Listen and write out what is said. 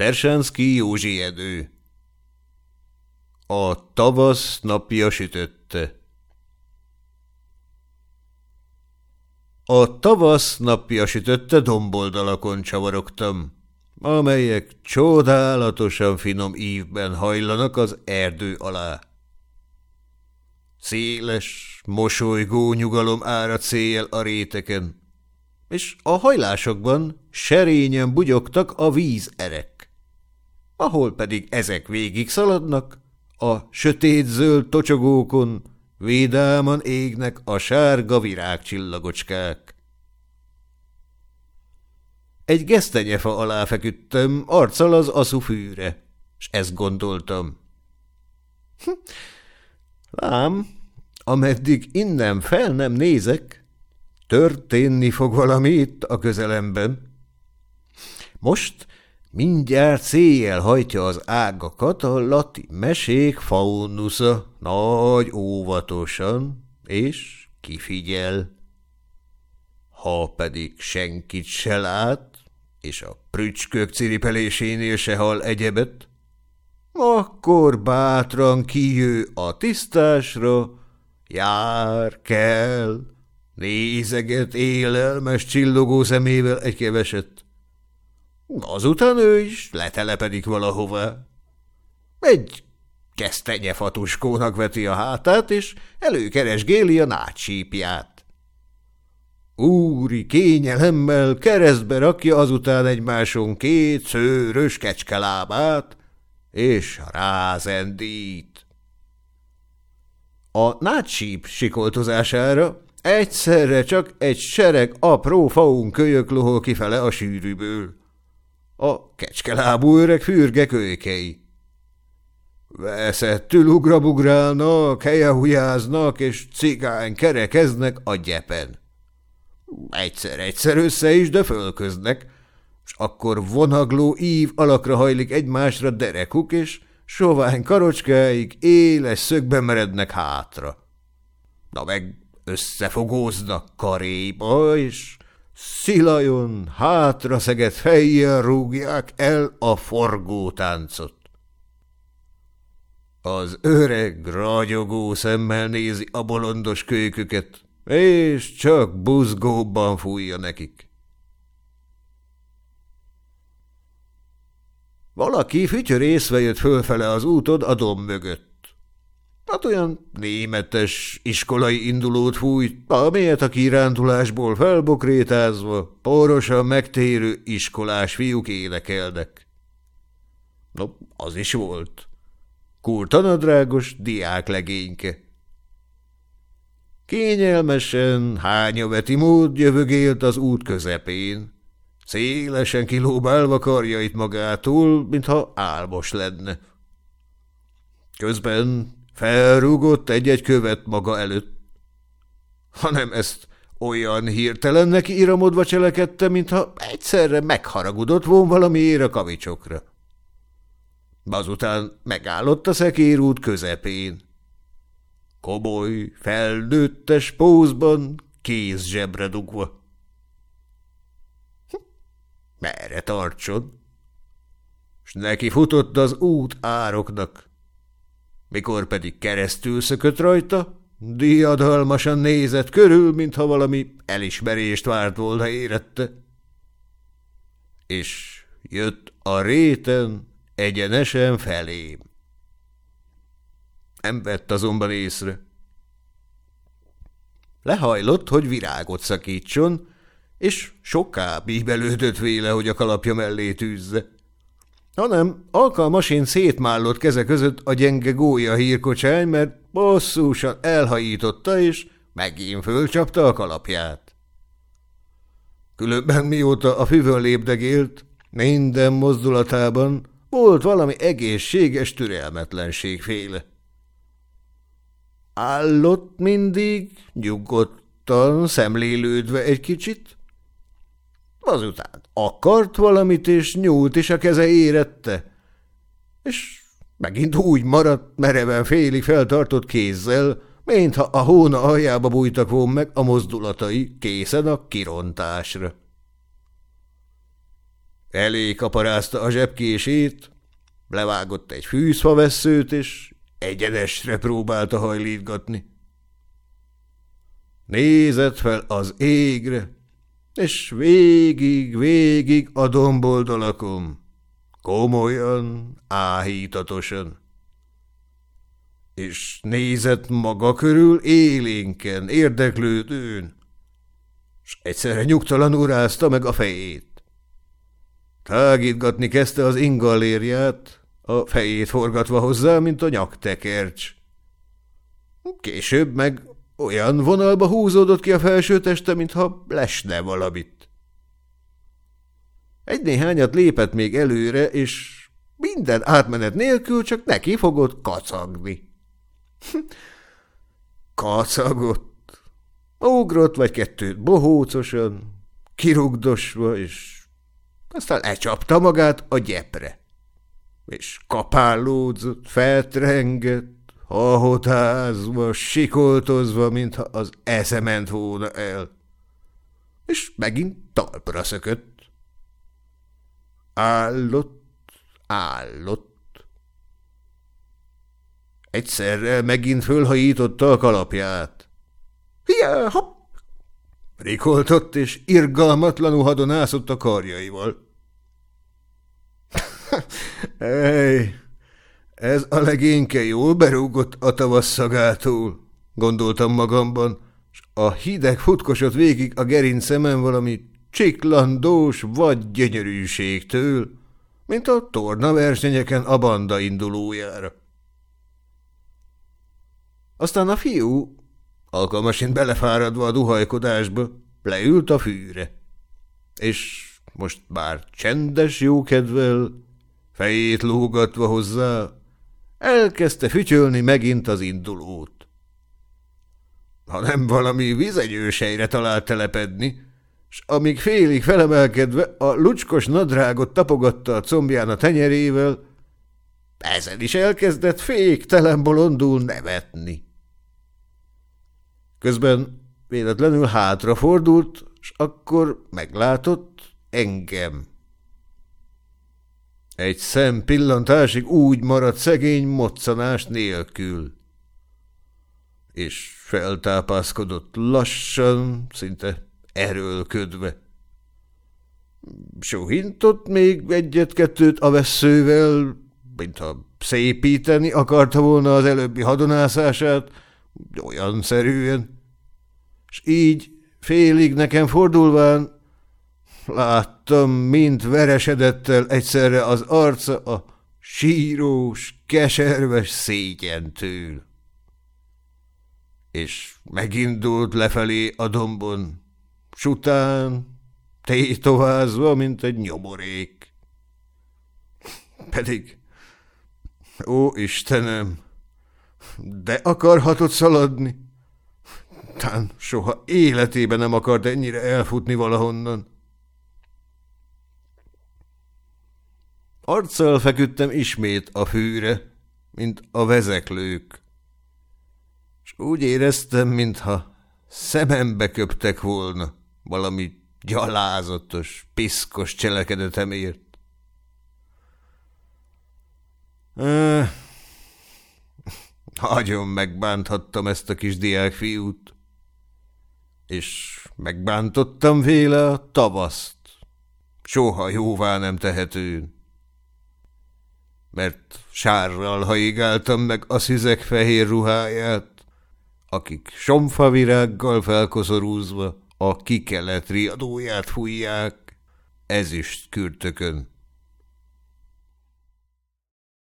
Tersánszki Józsi Edő A tavasz napja sütötte A tavasz napja sütötte domboldalakon csavarogtam, amelyek csodálatosan finom ívben hajlanak az erdő alá. Széles, mosolygó nyugalom árad széjjel a réteken, és a hajlásokban serényen bugyogtak a vízerek. Ahol pedig ezek végig szaladnak, a sötét-zöld tocsogókon Vidáman égnek a sárga virágcsillagocskák. Egy gesztenyefa alá feküdtem, arccal az aszufűre, és ezt gondoltam. Hm, lám, ameddig innen fel nem nézek, történni fog valami itt a közelemben. Most Mindjárt széjjel hajtja az ágakat a lati mesék faunusza, nagy óvatosan, és kifigyel. Ha pedig senkit se lát, és a prücskök ciripelésénél se hal egyebet, akkor bátran kijő a tisztásra, jár, kell, nézeget élelmes csillogó szemével egy keveset, Azután ő is letelepedik valahova. Egy kesztenyefatuskónak veti a hátát, és előkeresgéli a nátsípját. Úri kényelemmel keresztbe rakja azután egymáson két szőrös kecskelábát, és rázendít. A nátsíp sikoltozására egyszerre csak egy sereg apró faun kölyök lohol kifele a sűrűből a kecskelábú öreg fürge kölykei. Veszettül ugrabugrálnak, helyehujáznak, és cigány kerekeznek a gyepen. Egyszer-egyszer össze is, de fölköznek, és akkor vonagló ív alakra hajlik egymásra derekuk, és sovány karocskáig éles szögbe merednek hátra. Na meg összefogóznak karéba, és Szilajon hátra szegett fejjel rúgják el a forgótáncot. Az öreg ragyogó szemmel nézi a bolondos kölyköket, és csak buzgóbban fújja nekik. Valaki fütyörészve jött fölfele az útod a domb mögött. Hát olyan németes iskolai indulót fújt, amelyet a kirándulásból felbokrétázva, porosan megtérő iskolás fiúk énekelnek. No, az is volt. Kurtanadrágos diák legényke. Kényelmesen, hányaveti mód jövögélt az út közepén, szélesen kilóbálva karjait magától, mintha álmos lenne. Közben Felrúgott egy-egy követ maga előtt. Hanem ezt olyan hirtelen neki iramodva cselekedte, mintha egyszerre megharagudott volna valamiért a kavicsokra. Azután megállott a szekérút közepén. Komoly, felnőttes pózban, kéz zsebre dugva. Hm, merre tartson? S neki futott az út ároknak. Mikor pedig keresztül szökött rajta, diadalmasan nézett körül, mintha valami elismerést várt volna érette. És jött a réten egyenesen felém. Nem vett azonban észre. Lehajlott, hogy virágot szakítson, és soká bíbelődött véle, hogy a kalapja mellé tűzze hanem alkalmasint szétmállott keze között a gyenge gólya hírkocsány, mert bosszúsan elhajította, és megint fölcsapta a kalapját. Különben mióta a füvön lépdegélt, minden mozdulatában volt valami egészséges türelmetlenségféle. Állott mindig, nyugodtan, szemlélődve egy kicsit, Azután akart valamit, és nyúlt is a keze érette. És megint úgy maradt, mereven félig feltartott kézzel, mintha a hóna aljába bújtak volna meg a mozdulatai, készen a kirontásra. Elé kaparázta a zsebkését, levágott egy fűszfavesszőt, és egyenesre próbálta hajlítgatni. Nézett fel az égre, és végig, végig a domboldalakon, komolyan, áhítatosan. És nézett maga körül élénken, érdeklődőn, és egyszerre nyugtalanul rázta meg a fejét. Tágítgatni kezdte az ingallérját, a fejét forgatva hozzá, mint a nyaktekercs. Később meg olyan vonalba húzódott ki a felső teste, mintha lesne valamit. Egy-néhányat lépett még előre, és minden átmenet nélkül csak neki fogott kacagni. Kacagott. Ugrott vagy kettőt bohócosan, kirugdosva, és aztán lecsapta magát a gyepre. És kapálódzott, feltrengett, hahotázva, sikoltozva, mintha az esze ment volna el. És megint talpra szökött. Állott, állott. Egyszerre megint fölhajította a kalapját. Hiá, hopp! Rikoltott, és irgalmatlanul hadonászott a karjaival. Ej, ez a legényke jól berúgott a tavasz szagától, gondoltam magamban, és a hideg futkosott végig a gerincemen valami csiklandós vagy gyönyörűségtől, mint a torna versenyeken a banda indulójára. Aztán a fiú, alkalmasint belefáradva a duhajkodásba, leült a fűre, és most bár csendes jókedvel, fejét lógatva hozzá, elkezdte fütyölni megint az indulót. Ha nem valami vizenyősejre talált telepedni, s amíg félig felemelkedve a lucskos nadrágot tapogatta a combján a tenyerével, ezen is elkezdett féktelen bolondul nevetni. Közben véletlenül hátrafordult, s akkor meglátott engem. Egy szem pillantásig úgy maradt szegény moccanás nélkül. És feltápászkodott lassan, szinte erőlködve. Sohintott még egyet-kettőt a veszővel, mintha szépíteni akarta volna az előbbi hadonászását, olyan szerűen. S így félig nekem fordulván Láttam, mint veresedett el egyszerre az arca a sírós, keserves szégyentől. És megindult lefelé a dombon, s után tétovázva, mint egy nyomorék. Pedig, ó Istenem, de akarhatott szaladni? Tán soha életében nem akart ennyire elfutni valahonnan. Arccal feküdtem ismét a fűre, mint a vezeklők, és úgy éreztem, mintha szemembe köptek volna valami gyalázatos, piszkos cselekedetemért. nagyon megbánthattam ezt a kis diákfiút, és megbántottam véle a tavaszt, soha jóvá nem tehetőn mert sárral haigáltam meg a szizek fehér ruháját, akik somfavirággal felkoszorúzva a kikelet riadóját fújják ezüst kürtökön.